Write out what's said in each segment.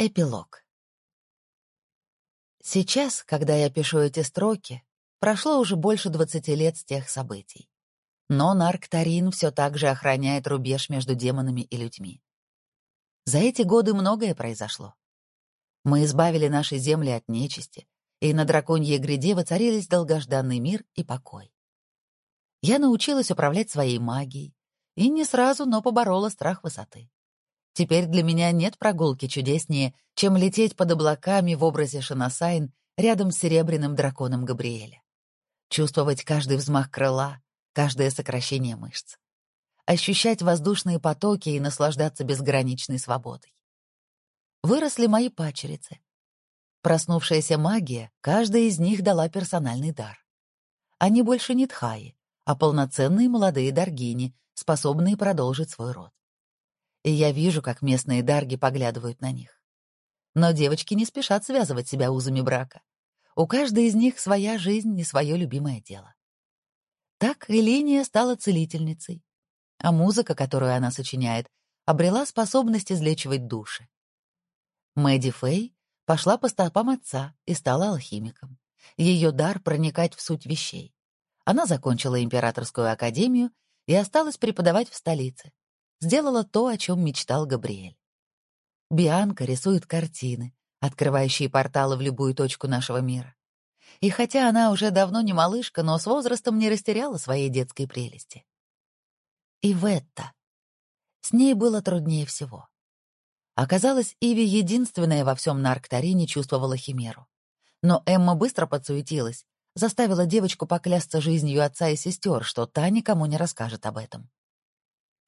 Эпилог. Сейчас, когда я пишу эти строки, прошло уже больше двадцати лет с тех событий. Но Нарктарин все так же охраняет рубеж между демонами и людьми. За эти годы многое произошло. Мы избавили наши земли от нечисти, и на драконьей гряде воцарились долгожданный мир и покой. Я научилась управлять своей магией, и не сразу, но поборола страх высоты. Теперь для меня нет прогулки чудеснее, чем лететь под облаками в образе Шанасайн рядом с серебряным драконом Габриэля. Чувствовать каждый взмах крыла, каждое сокращение мышц. Ощущать воздушные потоки и наслаждаться безграничной свободой. Выросли мои пачерицы. Проснувшаяся магия, каждая из них дала персональный дар. Они больше не тхаи, а полноценные молодые даргини, способные продолжить свой род и я вижу, как местные дарги поглядывают на них. Но девочки не спешат связывать себя узами брака. У каждой из них своя жизнь и свое любимое дело. Так Элиния стала целительницей, а музыка, которую она сочиняет, обрела способность излечивать души. Мэдди Фэй пошла по стопам отца и стала алхимиком. Ее дар — проникать в суть вещей. Она закончила императорскую академию и осталась преподавать в столице, сделала то, о чем мечтал Габриэль. Бианка рисует картины, открывающие порталы в любую точку нашего мира. И хотя она уже давно не малышка, но с возрастом не растеряла своей детской прелести. И Ветта. С ней было труднее всего. Оказалось, Иви единственная во всем Нарктарине чувствовала химеру. Но Эмма быстро подсуетилась, заставила девочку поклясться жизнью отца и сестер, что та никому не расскажет об этом.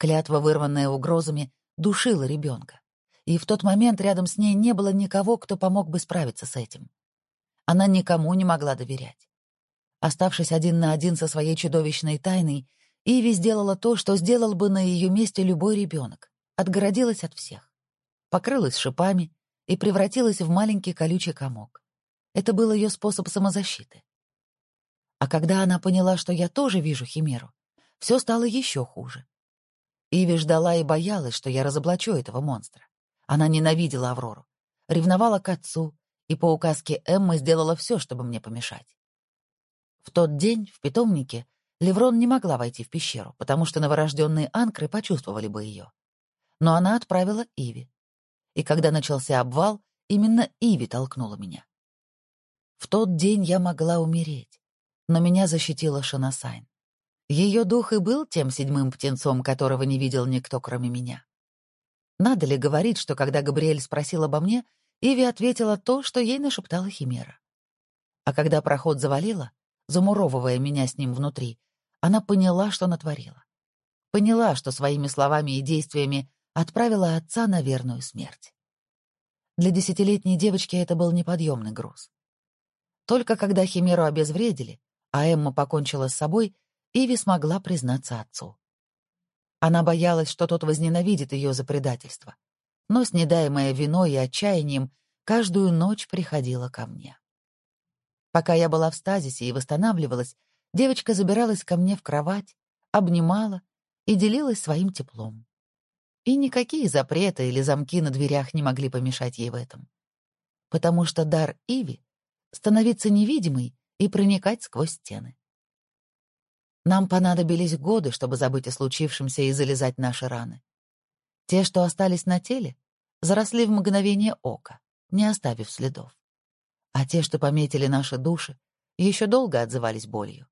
Клятва, вырванная угрозами, душила ребенка. И в тот момент рядом с ней не было никого, кто помог бы справиться с этим. Она никому не могла доверять. Оставшись один на один со своей чудовищной тайной, Иви сделала то, что сделал бы на ее месте любой ребенок. Отгородилась от всех. Покрылась шипами и превратилась в маленький колючий комок. Это был ее способ самозащиты. А когда она поняла, что я тоже вижу химеру, все стало еще хуже. Иви ждала и боялась, что я разоблачу этого монстра. Она ненавидела Аврору, ревновала к отцу и по указке Эммы сделала все, чтобы мне помешать. В тот день в питомнике Леврон не могла войти в пещеру, потому что новорожденные анкры почувствовали бы ее. Но она отправила Иви. И когда начался обвал, именно Иви толкнула меня. В тот день я могла умереть, но меня защитила Шанасайн. Ее дух и был тем седьмым птенцом, которого не видел никто, кроме меня. Надо ли говорить, что когда Габриэль спросил обо мне, Иви ответила то, что ей нашептала Химера. А когда проход завалила, замуровывая меня с ним внутри, она поняла, что натворила. Поняла, что своими словами и действиями отправила отца на верную смерть. Для десятилетней девочки это был неподъемный груз. Только когда Химеру обезвредили, а Эмма покончила с собой, Иви смогла признаться отцу. Она боялась, что тот возненавидит ее за предательство, но, снедаемая виной и отчаянием, каждую ночь приходила ко мне. Пока я была в стазисе и восстанавливалась, девочка забиралась ко мне в кровать, обнимала и делилась своим теплом. И никакие запреты или замки на дверях не могли помешать ей в этом. Потому что дар Иви — становиться невидимой и проникать сквозь стены. Нам понадобились годы, чтобы забыть о случившемся и залезать наши раны. Те, что остались на теле, заросли в мгновение ока, не оставив следов. А те, что пометили наши души, еще долго отзывались болью.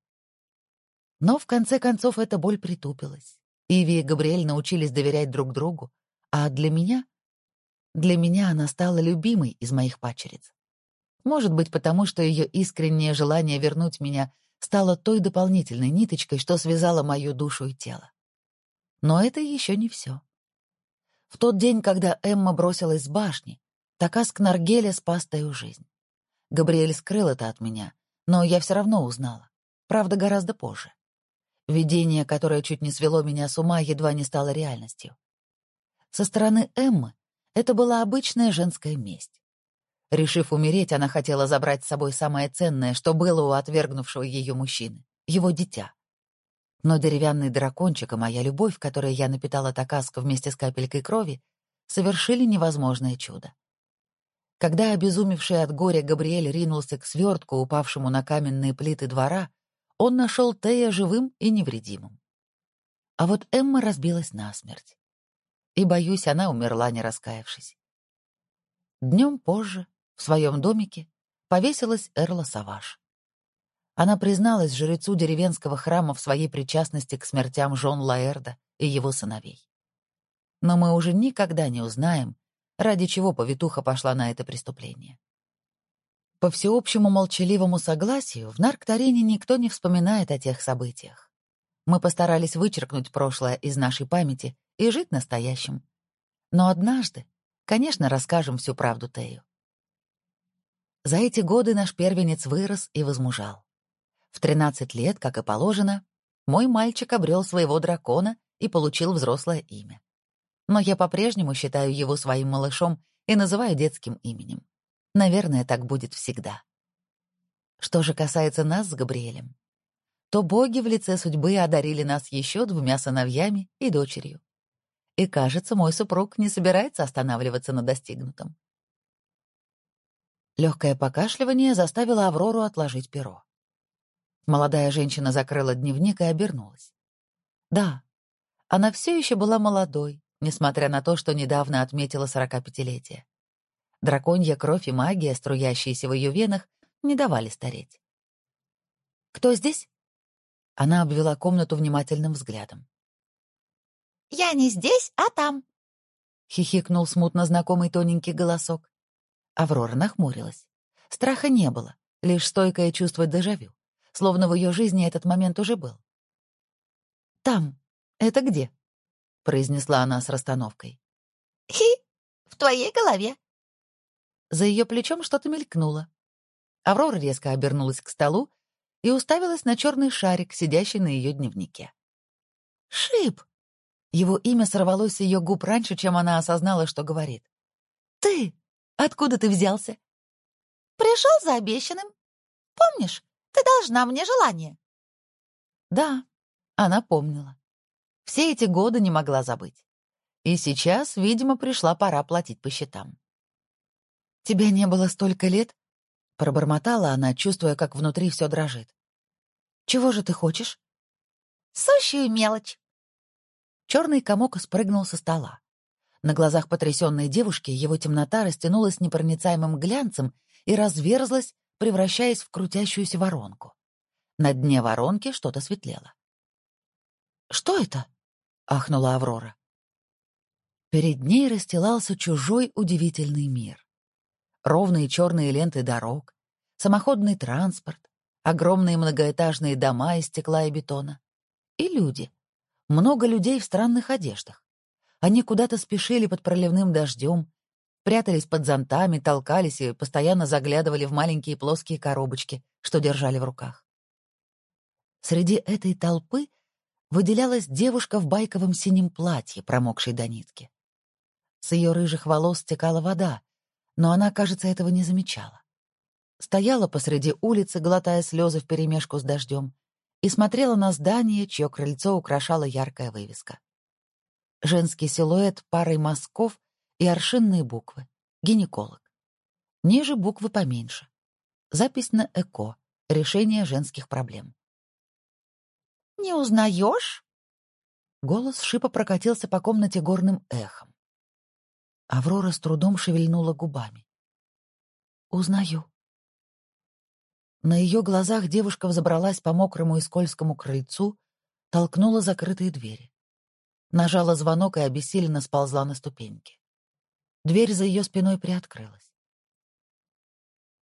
Но в конце концов эта боль притупилась. Иви и Габриэль научились доверять друг другу, а для меня... Для меня она стала любимой из моих пачериц. Может быть, потому что ее искреннее желание вернуть меня стала той дополнительной ниточкой, что связала мою душу и тело. Но это еще не все. В тот день, когда Эмма бросилась с башни, Такаск Наргеля спас твою жизнь. Габриэль скрыл это от меня, но я все равно узнала. Правда, гораздо позже. Видение, которое чуть не свело меня с ума, едва не стало реальностью. Со стороны Эммы это была обычная женская месть. Решив умереть, она хотела забрать с собой самое ценное, что было у отвергнувшего ее мужчины — его дитя. Но деревянный дракончик и моя любовь, которой я напитала Такаска вместе с капелькой крови, совершили невозможное чудо. Когда обезумевший от горя Габриэль ринулся к свертку, упавшему на каменные плиты двора, он нашел Тея живым и невредимым. А вот Эмма разбилась насмерть. И, боюсь, она умерла, не раскаявшись. Днем позже, в своем домике, повесилась Эрла Саваш. Она призналась жрецу деревенского храма в своей причастности к смертям Жон Лаэрда и его сыновей. Но мы уже никогда не узнаем, ради чего повитуха пошла на это преступление. По всеобщему молчаливому согласию, в Нарктарине никто не вспоминает о тех событиях. Мы постарались вычеркнуть прошлое из нашей памяти и жить настоящим. Но однажды, конечно, расскажем всю правду Тею. За эти годы наш первенец вырос и возмужал. В 13 лет, как и положено, мой мальчик обрел своего дракона и получил взрослое имя. Но я по-прежнему считаю его своим малышом и называю детским именем. Наверное, так будет всегда. Что же касается нас с Габриэлем, то боги в лице судьбы одарили нас еще двумя сыновьями и дочерью. И, кажется, мой супруг не собирается останавливаться на достигнутом. Легкое покашливание заставило Аврору отложить перо. Молодая женщина закрыла дневник и обернулась. Да, она все еще была молодой, несмотря на то, что недавно отметила сорокапятилетие. Драконья кровь и магия, струящиеся в ее венах, не давали стареть. «Кто здесь?» Она обвела комнату внимательным взглядом. «Я не здесь, а там», — хихикнул смутно знакомый тоненький голосок. Аврора нахмурилась. Страха не было, лишь стойкое чувство дежавю, словно в ее жизни этот момент уже был. «Там. Это где?» — произнесла она с расстановкой. «Хи, в твоей голове». За ее плечом что-то мелькнуло. Аврора резко обернулась к столу и уставилась на черный шарик, сидящий на ее дневнике. «Шип!» Его имя сорвалось с ее губ раньше, чем она осознала, что говорит. «Ты! Откуда ты взялся?» «Пришел за обещанным. Помнишь, ты должна мне желание». Да, она помнила. Все эти годы не могла забыть. И сейчас, видимо, пришла пора платить по счетам. «Тебя не было столько лет?» — пробормотала она, чувствуя, как внутри все дрожит. «Чего же ты хочешь?» «Сущую мелочь». Черный комок спрыгнул со стола. На глазах потрясенной девушки его темнота растянулась непроницаемым глянцем и разверзлась, превращаясь в крутящуюся воронку. На дне воронки что-то светлело. «Что это?» — ахнула Аврора. Перед ней расстилался чужой удивительный мир. Ровные черные ленты дорог, самоходный транспорт, огромные многоэтажные дома из стекла и бетона. И люди. Много людей в странных одеждах. Они куда-то спешили под проливным дождем, прятались под зонтами, толкались и постоянно заглядывали в маленькие плоские коробочки, что держали в руках. Среди этой толпы выделялась девушка в байковом синем платье, промокшей до нитки. С ее рыжих волос стекала вода, но она, кажется, этого не замечала. Стояла посреди улицы, глотая слезы вперемешку с дождем, и смотрела на здание, чье крыльцо украшала яркая вывеска женский силуэт парой мазков и аршинные буквы. Гинеколог. Ниже буквы поменьше. Запись на ЭКО. Решение женских проблем. «Не узнаешь?» Голос шипа прокатился по комнате горным эхом. Аврора с трудом шевельнула губами. «Узнаю». На ее глазах девушка взобралась по мокрому и скользкому крыльцу, толкнула закрытые двери. Нажала звонок и обессиленно сползла на ступеньки. Дверь за ее спиной приоткрылась.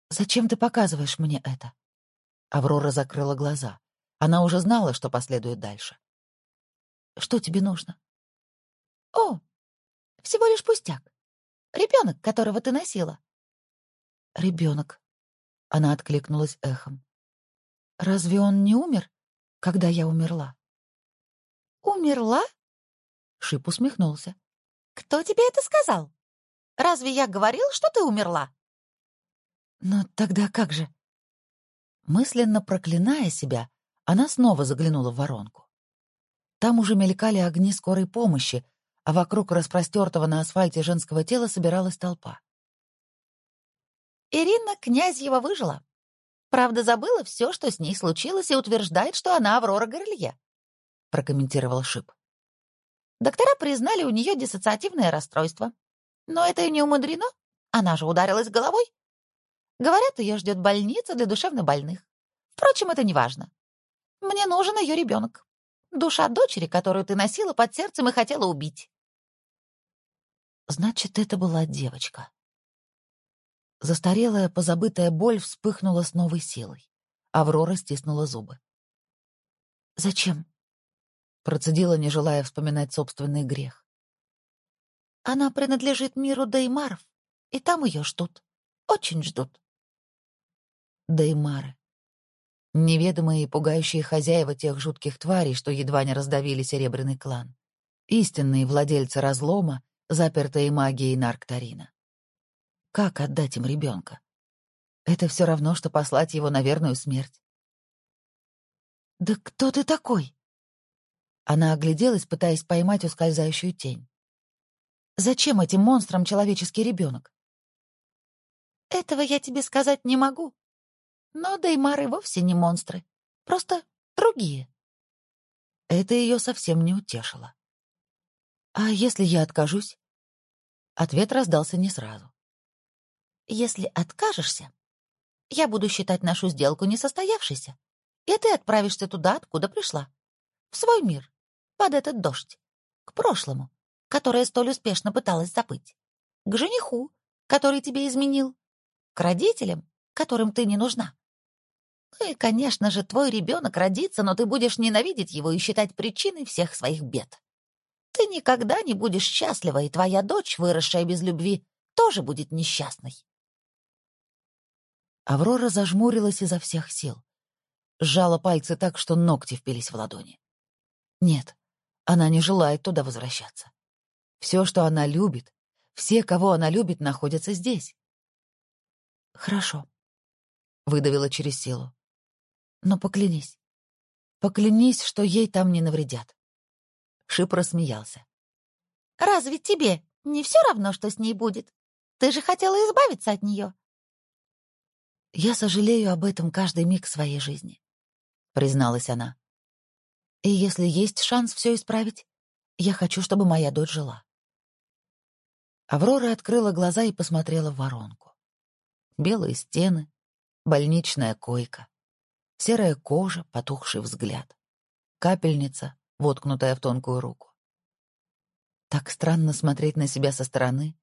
«Зачем ты показываешь мне это?» Аврора закрыла глаза. Она уже знала, что последует дальше. «Что тебе нужно?» «О, всего лишь пустяк. Ребенок, которого ты носила». «Ребенок», — она откликнулась эхом. «Разве он не умер, когда я умерла?» «Умерла?» Шип усмехнулся. «Кто тебе это сказал? Разве я говорил, что ты умерла?» «Но тогда как же?» Мысленно проклиная себя, она снова заглянула в воронку. Там уже мелькали огни скорой помощи, а вокруг распростертого на асфальте женского тела собиралась толпа. Ирина Князьева выжила. Правда, забыла все, что с ней случилось, и утверждает, что она Аврора Горлье», — прокомментировал Шип. Доктора признали у нее диссоциативное расстройство. Но это и не умудрено. Она же ударилась головой. Говорят, ее ждет больница для душевнобольных. Впрочем, это не важно. Мне нужен ее ребенок. Душа дочери, которую ты носила под сердцем и хотела убить. Значит, это была девочка. Застарелая, позабытая боль вспыхнула с новой силой. Аврора стиснула зубы. «Зачем?» — процедила, не желая вспоминать собственный грех. «Она принадлежит миру Деймаров, и там ее ждут. Очень ждут». Деймары. Неведомые и пугающие хозяева тех жутких тварей, что едва не раздавили серебряный клан. Истинные владельцы разлома, запертые магией Нарктарина. Как отдать им ребенка? Это все равно, что послать его на верную смерть. «Да кто ты такой?» Она огляделась, пытаясь поймать ускользающую тень. «Зачем этим монстрам человеческий ребенок?» «Этого я тебе сказать не могу. Но Деймары вовсе не монстры. Просто другие». Это ее совсем не утешило. «А если я откажусь?» Ответ раздался не сразу. Если откажешься, я буду считать нашу сделку несостоявшейся, и ты отправишься туда, откуда пришла. В свой мир, под этот дождь, к прошлому, которое столь успешно пыталась забыть, к жениху, который тебе изменил, к родителям, которым ты не нужна. Ну и, конечно же, твой ребенок родится, но ты будешь ненавидеть его и считать причиной всех своих бед. Ты никогда не будешь счастлива, и твоя дочь, выросшая без любви, тоже будет несчастной. Аврора зажмурилась изо всех сил. Сжала пальцы так, что ногти впились в ладони. Нет, она не желает туда возвращаться. Все, что она любит, все, кого она любит, находятся здесь. «Хорошо», — выдавила через силу. «Но поклянись. Поклянись, что ей там не навредят». Шип рассмеялся. «Разве тебе не все равно, что с ней будет? Ты же хотела избавиться от нее. «Я сожалею об этом каждый миг своей жизни», — призналась она. «И если есть шанс все исправить, я хочу, чтобы моя дочь жила». Аврора открыла глаза и посмотрела в воронку. Белые стены, больничная койка, серая кожа, потухший взгляд, капельница, воткнутая в тонкую руку. Так странно смотреть на себя со стороны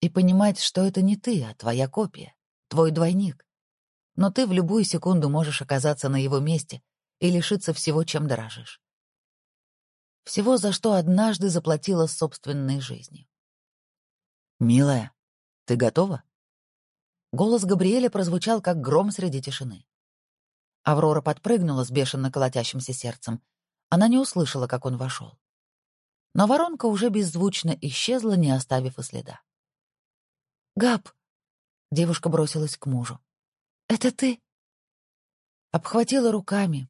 и понимать, что это не ты, а твоя копия твой двойник. Но ты в любую секунду можешь оказаться на его месте и лишиться всего, чем дорожишь. Всего, за что однажды заплатила собственной жизнью. «Милая, ты готова?» Голос Габриэля прозвучал, как гром среди тишины. Аврора подпрыгнула с бешено колотящимся сердцем. Она не услышала, как он вошел. Но воронка уже беззвучно исчезла, не оставив и следа. «Габ!» Девушка бросилась к мужу. «Это ты?» Обхватила руками,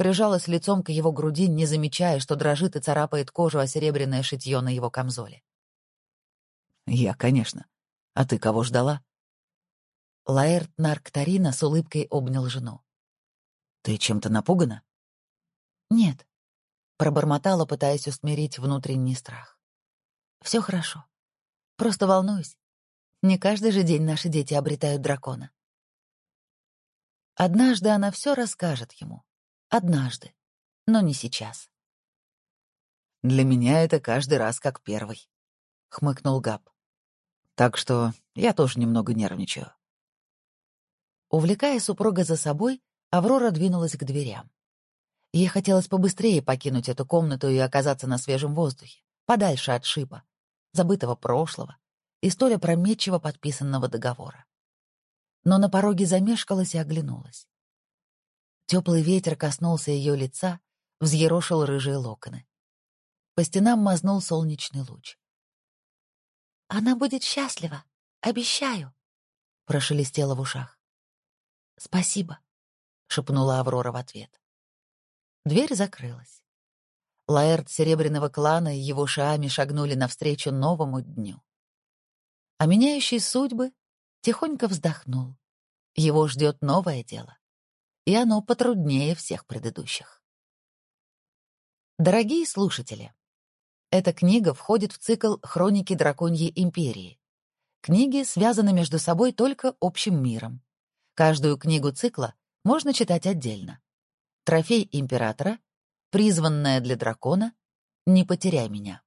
прижалась лицом к его груди, не замечая, что дрожит и царапает кожу о серебряное шитье на его камзоле. «Я, конечно. А ты кого ждала?» Лаэрт Нарктарина с улыбкой обнял жену. «Ты чем-то напугана?» «Нет», — пробормотала, пытаясь усмирить внутренний страх. «Все хорошо. Просто волнуюсь. Не каждый же день наши дети обретают дракона. Однажды она все расскажет ему. Однажды. Но не сейчас. «Для меня это каждый раз как первый», — хмыкнул Габ. «Так что я тоже немного нервничаю». Увлекая супруга за собой, Аврора двинулась к дверям. Ей хотелось побыстрее покинуть эту комнату и оказаться на свежем воздухе, подальше от шипа, забытого прошлого, и столь опрометчиво подписанного договора. Но на пороге замешкалась и оглянулась. Теплый ветер коснулся ее лица, взъерошил рыжие локоны. По стенам мазнул солнечный луч. «Она будет счастлива, обещаю», — прошелестело в ушах. «Спасибо», — шепнула Аврора в ответ. Дверь закрылась. Лаэрт Серебряного клана и его шаами шагнули навстречу новому дню. А меняющий судьбы тихонько вздохнул. Его ждет новое дело, и оно потруднее всех предыдущих. Дорогие слушатели, эта книга входит в цикл «Хроники драконьей империи». Книги связаны между собой только общим миром. Каждую книгу цикла можно читать отдельно. «Трофей императора», «Призванная для дракона», «Не потеряй меня».